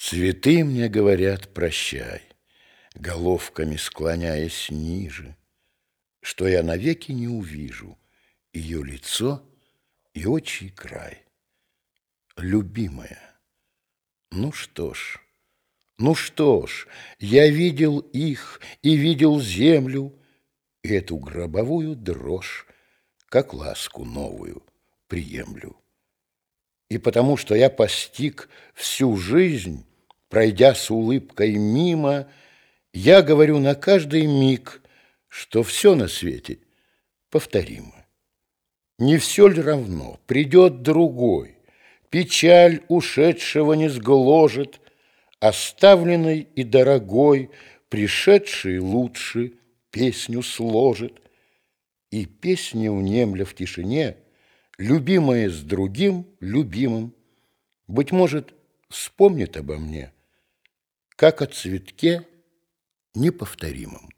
Цветы мне говорят прощай, Головками склоняясь ниже, Что я навеки не увижу Ее лицо и очий край. Любимая, ну что ж, ну что ж, Я видел их и видел землю, И эту гробовую дрожь, Как ласку новую, приемлю. И потому что я постиг всю жизнь, Пройдя с улыбкой мимо, Я говорю на каждый миг, Что все на свете повторимо. Не все ли равно, придет другой, Печаль ушедшего не сгложит, Оставленный и дорогой, Пришедший лучше песню сложит. И песни унемля в тишине, Любимая с другим любимым, Быть может, вспомнит обо мне — как о цветке неповторимом.